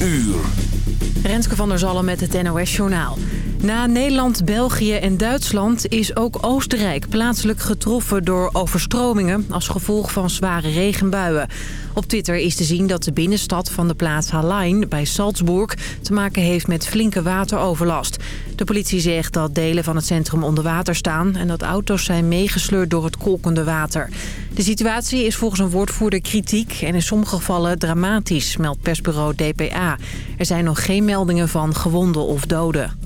uur. Renske van der Zallen met het NOS Journaal. Na Nederland, België en Duitsland is ook Oostenrijk plaatselijk getroffen door overstromingen als gevolg van zware regenbuien. Op Twitter is te zien dat de binnenstad van de plaats Hallein bij Salzburg te maken heeft met flinke wateroverlast. De politie zegt dat delen van het centrum onder water staan en dat auto's zijn meegesleurd door het kolkende water. De situatie is volgens een woordvoerder kritiek en in sommige gevallen dramatisch, meldt persbureau DPA. Er zijn nog geen meldingen van gewonden of doden.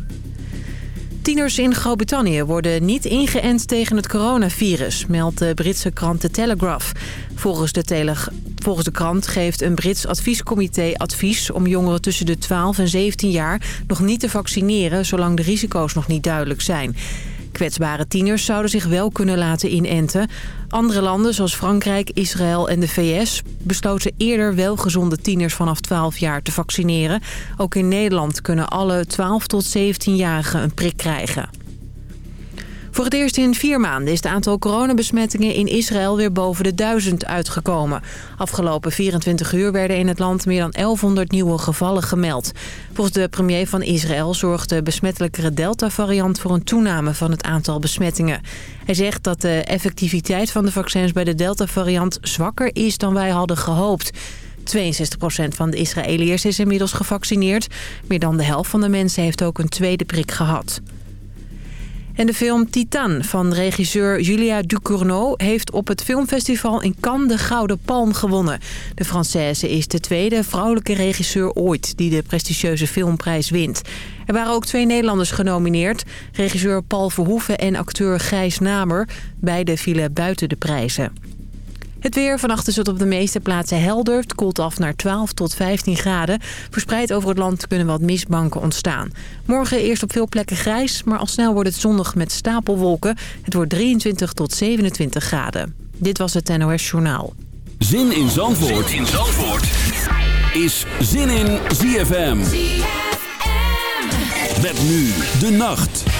Tieners in Groot-Brittannië worden niet ingeënt tegen het coronavirus, meldt de Britse krant The Telegraph. Volgens de, Volgens de krant geeft een Brits adviescomité advies om jongeren tussen de 12 en 17 jaar nog niet te vaccineren, zolang de risico's nog niet duidelijk zijn. Kwetsbare tieners zouden zich wel kunnen laten inenten. Andere landen zoals Frankrijk, Israël en de VS besloten eerder wel gezonde tieners vanaf 12 jaar te vaccineren. Ook in Nederland kunnen alle 12 tot 17-jarigen een prik krijgen. Voor het eerst in vier maanden is het aantal coronabesmettingen in Israël weer boven de duizend uitgekomen. Afgelopen 24 uur werden in het land meer dan 1100 nieuwe gevallen gemeld. Volgens de premier van Israël zorgt de besmettelijkere Delta-variant voor een toename van het aantal besmettingen. Hij zegt dat de effectiviteit van de vaccins bij de Delta-variant zwakker is dan wij hadden gehoopt. 62% van de Israëliërs is inmiddels gevaccineerd. Meer dan de helft van de mensen heeft ook een tweede prik gehad. En de film Titan van regisseur Julia Ducournau heeft op het filmfestival in Cannes de Gouden Palm gewonnen. De Française is de tweede vrouwelijke regisseur ooit die de prestigieuze filmprijs wint. Er waren ook twee Nederlanders genomineerd. Regisseur Paul Verhoeven en acteur Gijs Namer. Beide vielen buiten de prijzen. Het weer. Vannacht is het op de meeste plaatsen helder. Het koelt af naar 12 tot 15 graden. Verspreid over het land kunnen wat mistbanken ontstaan. Morgen eerst op veel plekken grijs, maar al snel wordt het zonnig met stapelwolken. Het wordt 23 tot 27 graden. Dit was het NOS Journaal. Zin in Zandvoort, zin in Zandvoort. is Zin in ZFM. ZFM. Met nu de nacht.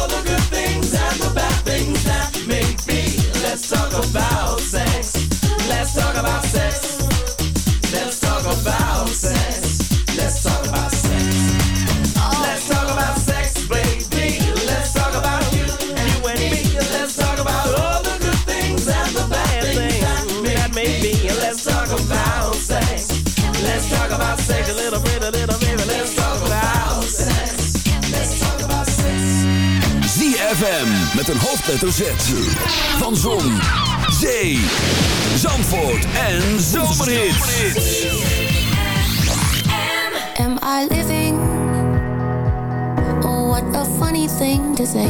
sex a little bit, a little baby. Let's talk about sex. Let's talk about sex. ZFM met een hoofdletter Z. Van Zon, Zee, Zandvoort en Zomerhits. Am I living? Oh, what a funny thing to say.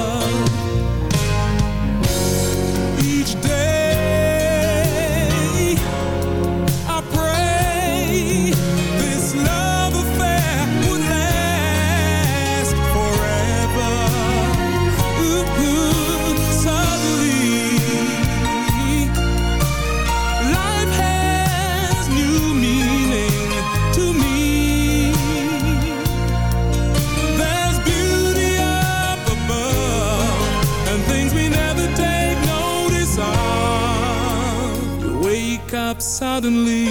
suddenly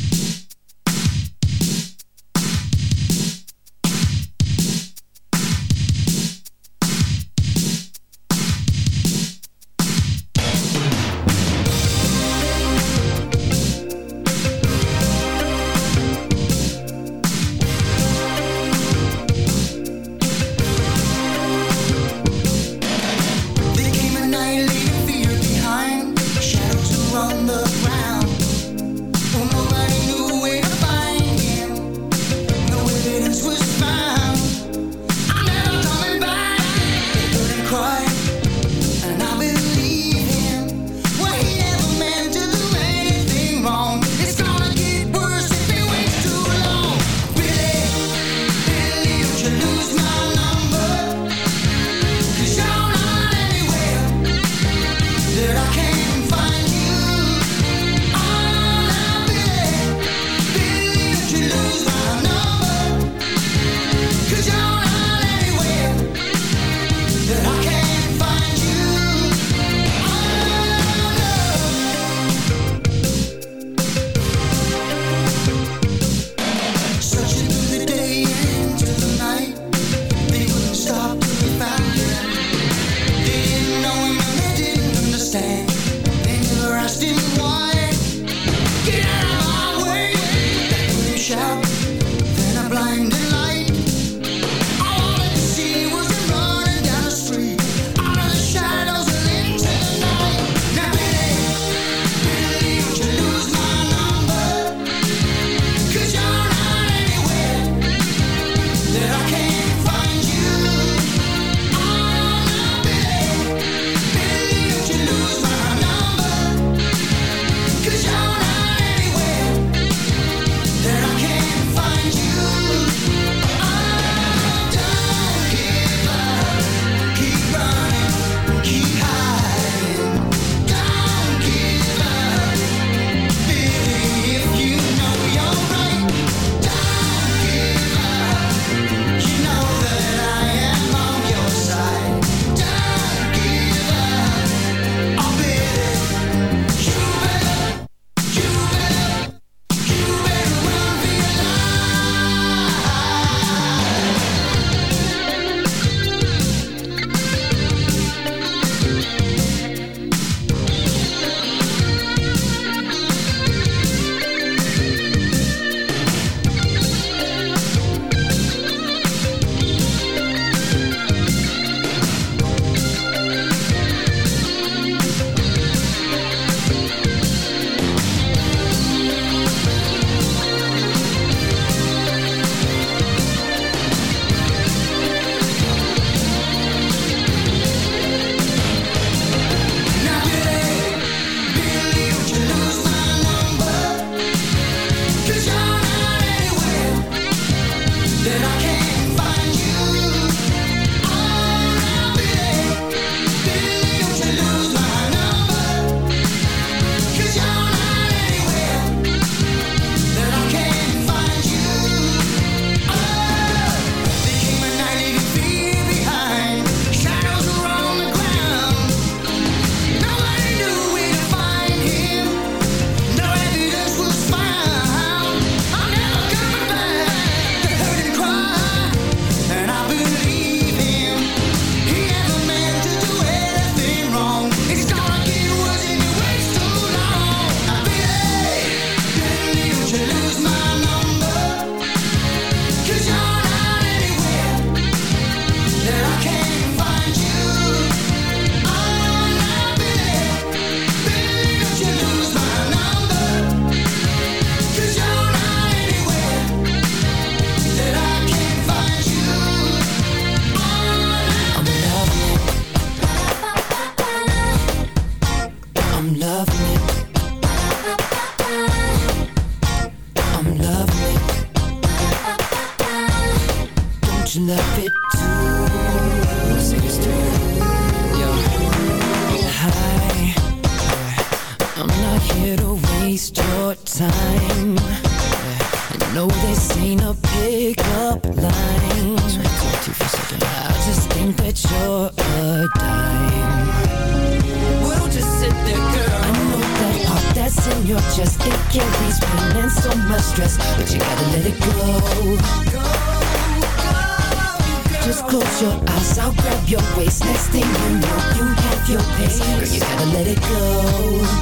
Just close your eyes, I'll grab your waist. Next thing you know, you have your pace. Girl, you gotta let it go.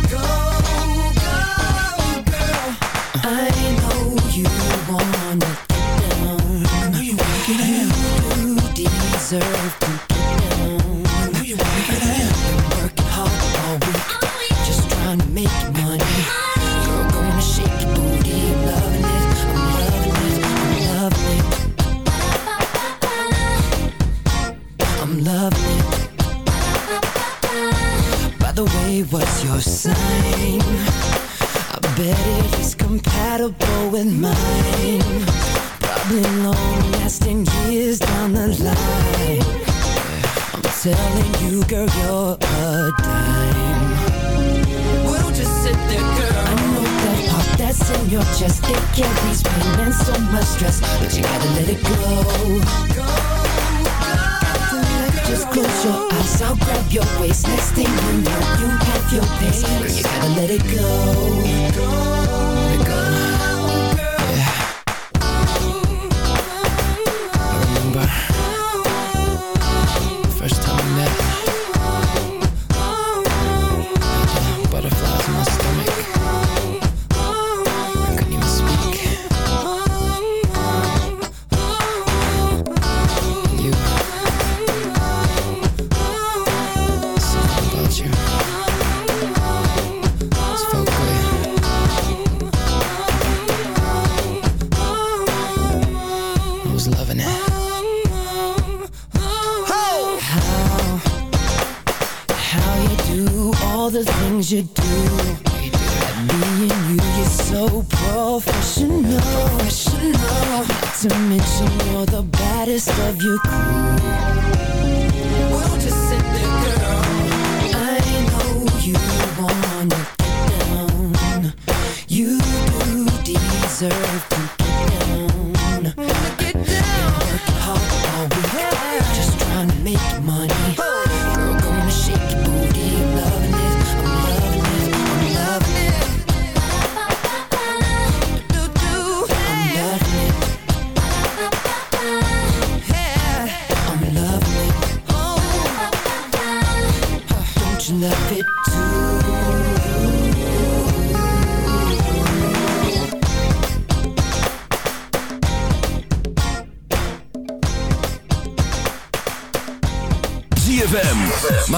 Go, go, girl. I know you wanna get down. I know you wanna get down. You deserve to stress, but you gotta let it go. go, go Just close your eyes, I'll grab your waist. Next thing you know, you have your pace, but you gotta let it go. you do and you, you're so professional Not to mention you're the baddest of your crew I know you wanna You deserve to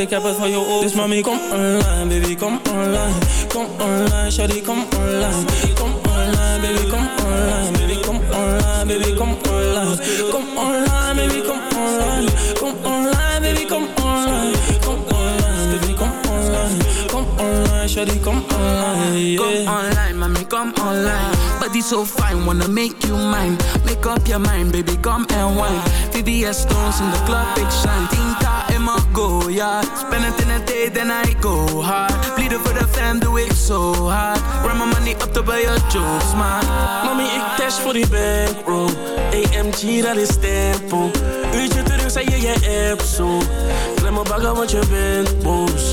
Ik heb het van je ogen. Dus mami, kom online, baby, kom online. Kom online, shawty, kom online. Kom online, baby, kom online. Baby, kom online, baby, kom online. Kom online, baby, kom online. Kom online, baby. Kom online, shawty, kom online. Come online, mami, come online. Body so fine, wanna make you mine. Make up your mind, baby, come and wine. VVS stones in the club, big shine. Tinta go, ja Spend it in a day, then I go hard Bleeden voor de fam, doe ik zo hard Run my money up to buy your jokes, man Mami, ik dash voor die bankroll AMG, dat is tempo Uurtje terug, zei je je app zo Klem me bagger, want je bent boos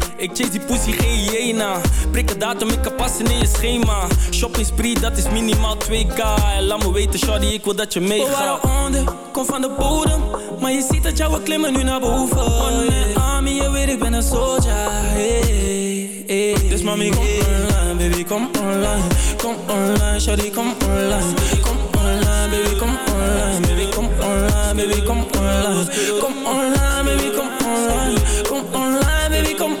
Ik chase die pussy, geen hyena. Prik een datum, ik kan passen in je schema. Shopping spree, dat is minimaal 2k. En laat me weten, shawty, ik wil dat je meegaat. We onder, kom van de bodem. Maar je ziet dat jouw klimmen nu naar boven. On army, je weet ik ben een soldier. Hey, hey, dus mami, kom online, baby, kom online. Kom online, shawty, kom online. Kom online, baby, kom online, baby, kom online baby, come online. Come online, baby, come online. Come online, baby, come online.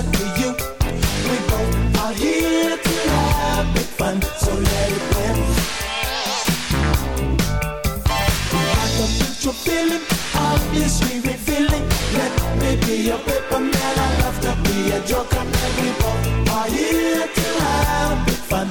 To you? We both are here to have big fun, so let it rip. I can put your feeling, obviously revealing. Let me be your paper man, I love to be a joker. And we both are here to have big fun,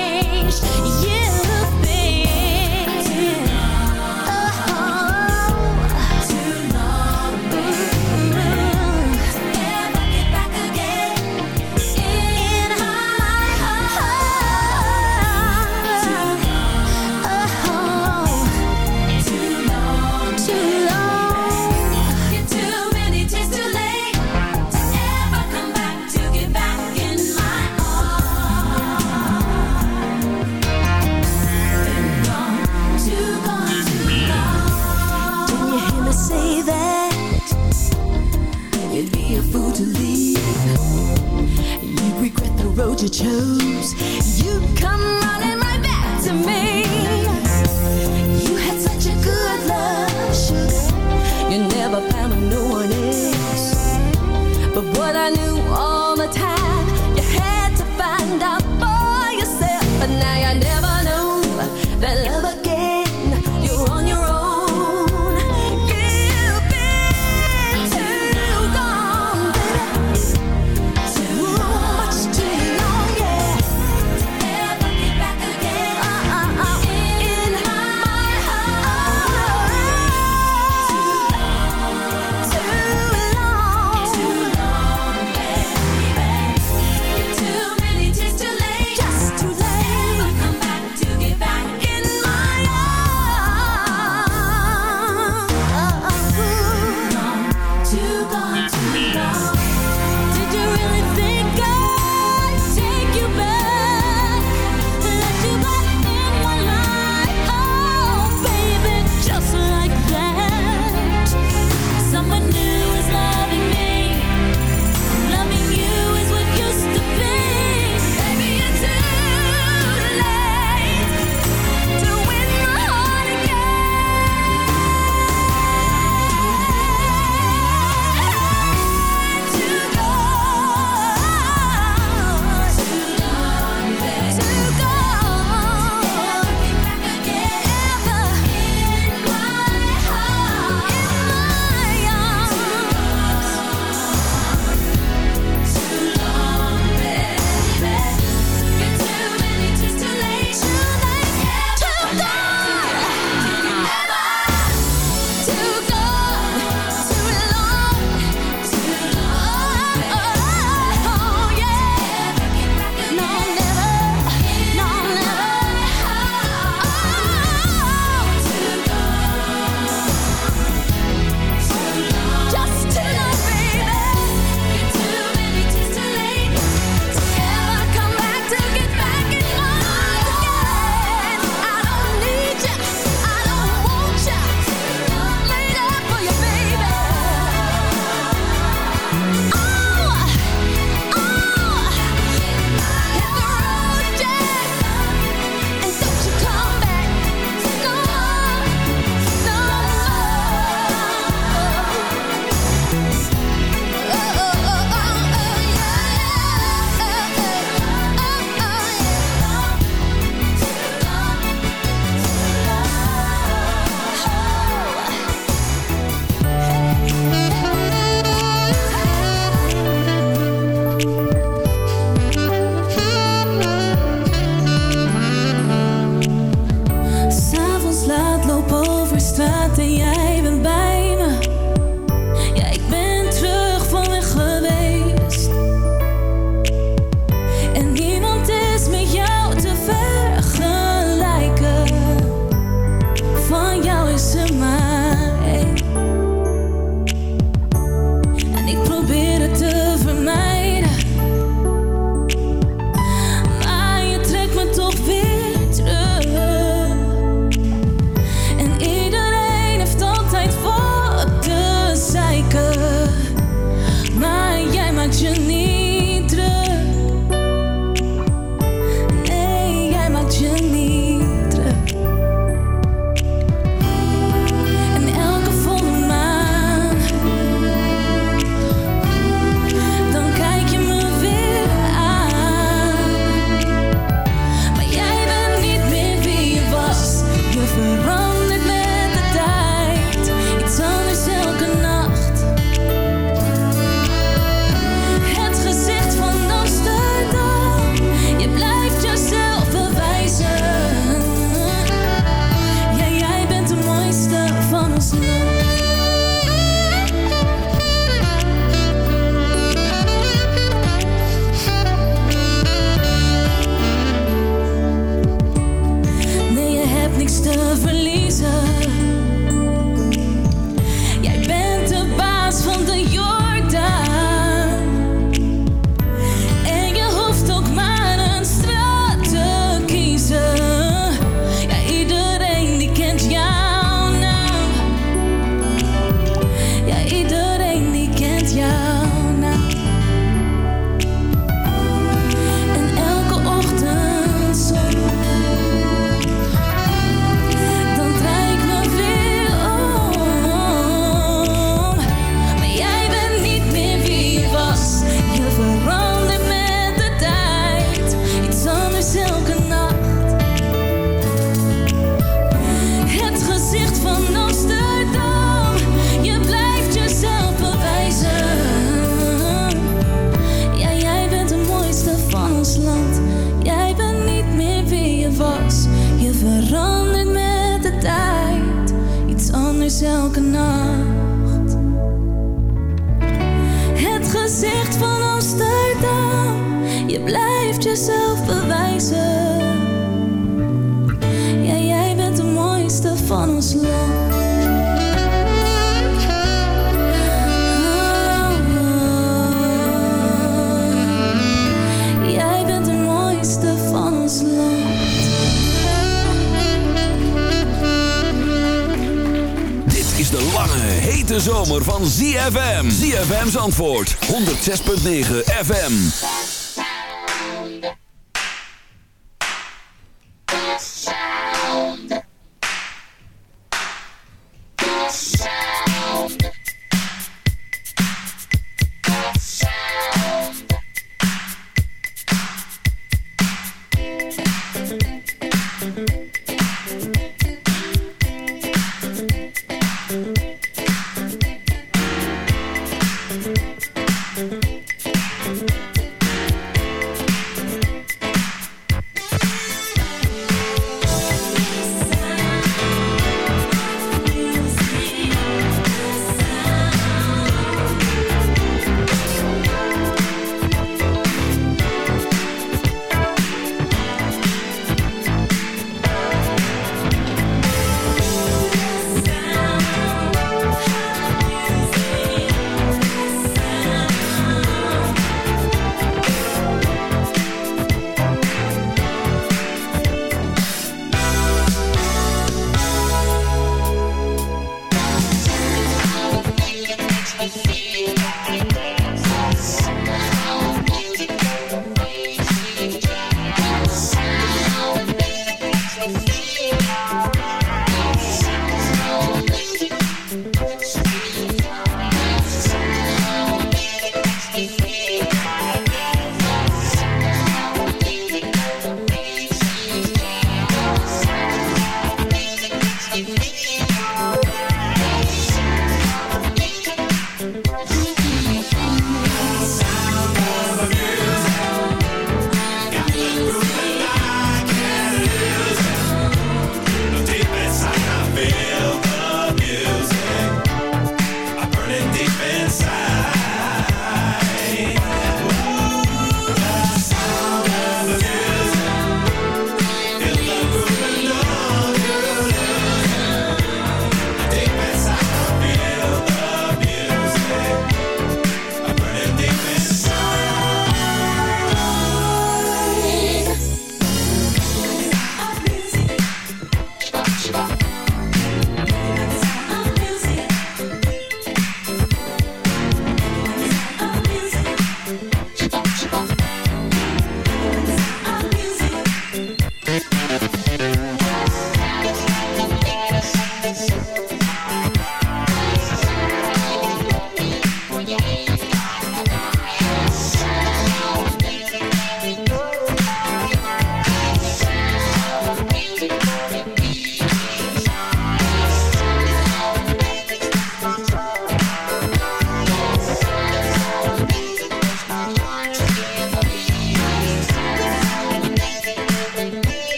106.9 FM.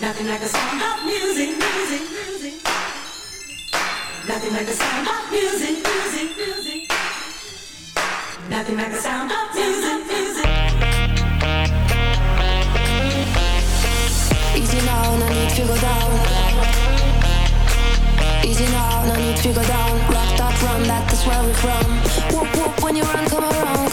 Nothing like the sound of music, music, music. Nothing like the sound of music, music, music. Nothing like the sound of music, music. Easy now, no need to go down. Easy now, no need to go down. Rocked up, run, that is where we're from. Whoop whoop, when you run, come around.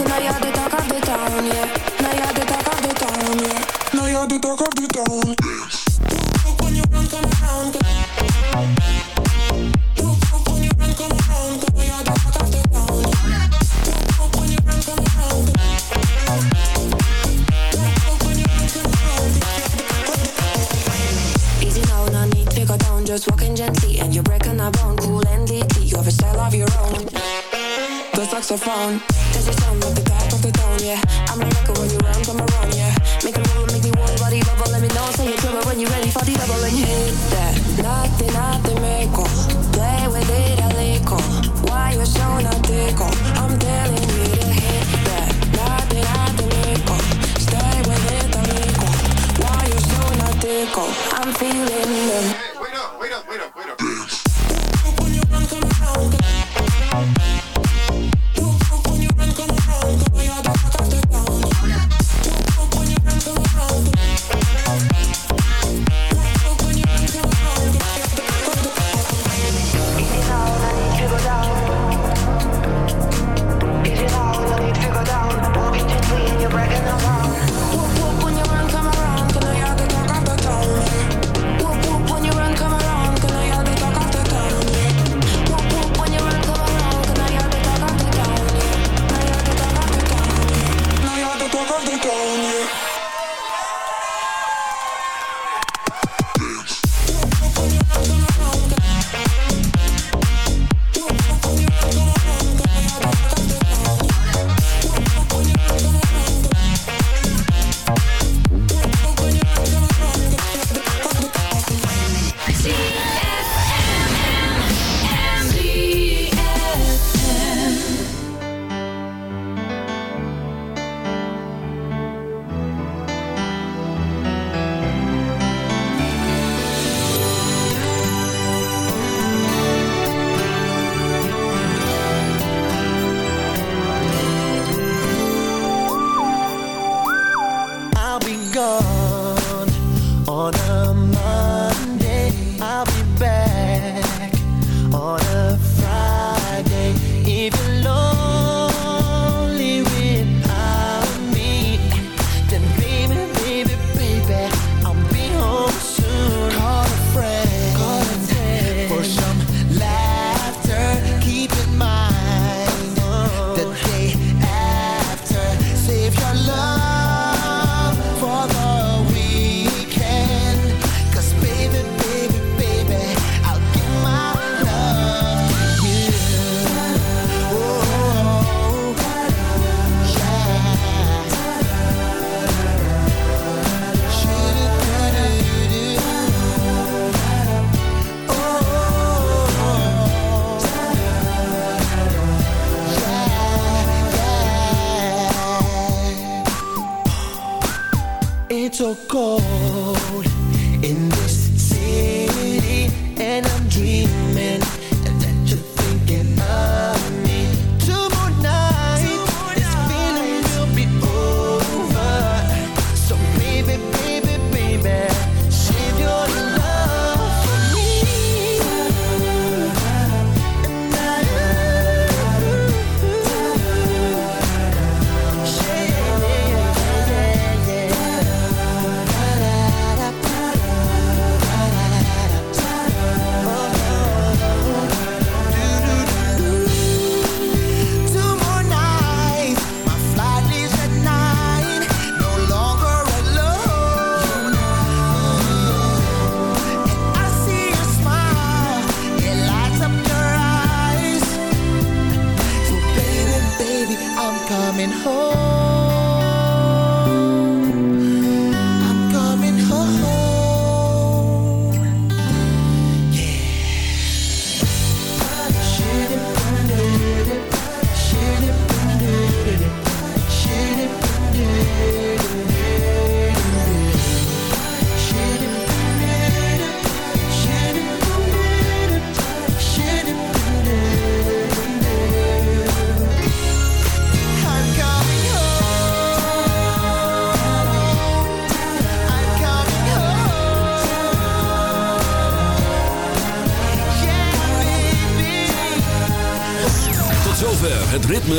cold in this